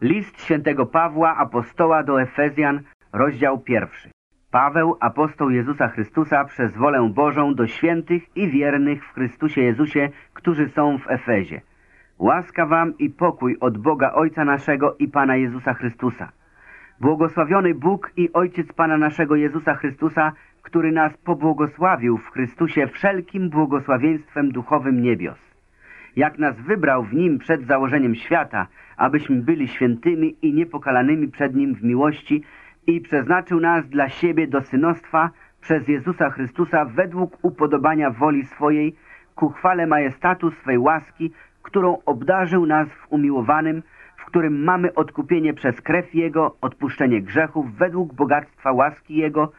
List świętego Pawła, apostoła do Efezjan, rozdział pierwszy. Paweł, apostoł Jezusa Chrystusa, przez wolę Bożą do świętych i wiernych w Chrystusie Jezusie, którzy są w Efezie. Łaska wam i pokój od Boga Ojca naszego i Pana Jezusa Chrystusa. Błogosławiony Bóg i Ojciec Pana naszego Jezusa Chrystusa, który nas pobłogosławił w Chrystusie wszelkim błogosławieństwem duchowym niebios. Jak nas wybrał w Nim przed założeniem świata, abyśmy byli świętymi i niepokalanymi przed Nim w miłości i przeznaczył nas dla siebie do synostwa przez Jezusa Chrystusa według upodobania woli swojej, ku chwale majestatu swej łaski, którą obdarzył nas w umiłowanym, w którym mamy odkupienie przez krew Jego, odpuszczenie grzechów według bogactwa łaski Jego,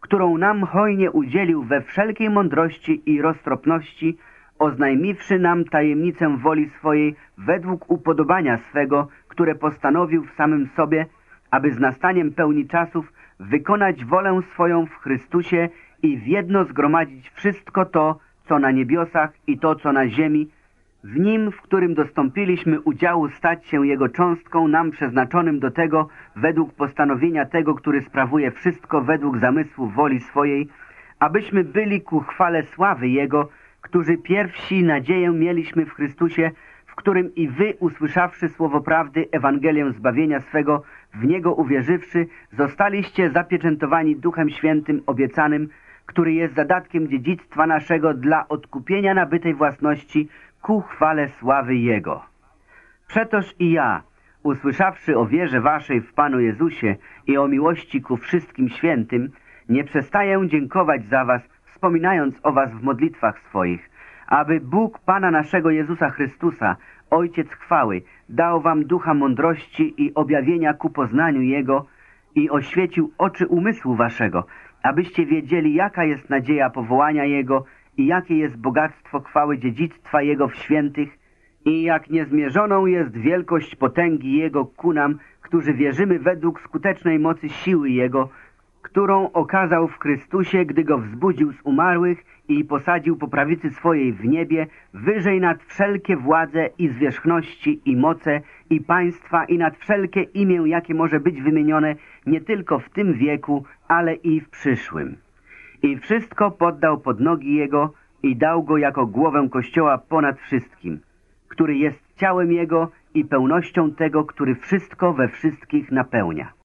którą nam hojnie udzielił we wszelkiej mądrości i roztropności, oznajmiwszy nam tajemnicę woli swojej według upodobania swego, które postanowił w samym sobie, aby z nastaniem pełni czasów wykonać wolę swoją w Chrystusie i w jedno zgromadzić wszystko to, co na niebiosach i to, co na ziemi, w Nim, w którym dostąpiliśmy udziału stać się Jego cząstką nam przeznaczonym do tego, według postanowienia tego, który sprawuje wszystko według zamysłu woli swojej, abyśmy byli ku chwale sławy Jego, którzy pierwsi nadzieję mieliśmy w Chrystusie, w którym i wy, usłyszawszy słowo prawdy, Ewangelię zbawienia swego, w Niego uwierzywszy, zostaliście zapieczętowani Duchem Świętym obiecanym, który jest zadatkiem dziedzictwa naszego dla odkupienia nabytej własności ku chwale sławy Jego. Przetoż i ja, usłyszawszy o wierze waszej w Panu Jezusie i o miłości ku wszystkim świętym, nie przestaję dziękować za was, wspominając o was w modlitwach swoich, aby Bóg Pana naszego Jezusa Chrystusa, Ojciec chwały, dał wam ducha mądrości i objawienia ku poznaniu Jego i oświecił oczy umysłu waszego, abyście wiedzieli, jaka jest nadzieja powołania Jego i jakie jest bogactwo chwały dziedzictwa Jego w świętych i jak niezmierzoną jest wielkość potęgi Jego ku nam, którzy wierzymy według skutecznej mocy siły Jego, którą okazał w Chrystusie, gdy Go wzbudził z umarłych i posadził po prawicy swojej w niebie, wyżej nad wszelkie władze i zwierzchności i moce i państwa i nad wszelkie imię, jakie może być wymienione nie tylko w tym wieku, ale i w przyszłym. I wszystko poddał pod nogi Jego i dał Go jako głowę Kościoła ponad wszystkim, który jest ciałem Jego i pełnością tego, który wszystko we wszystkich napełnia.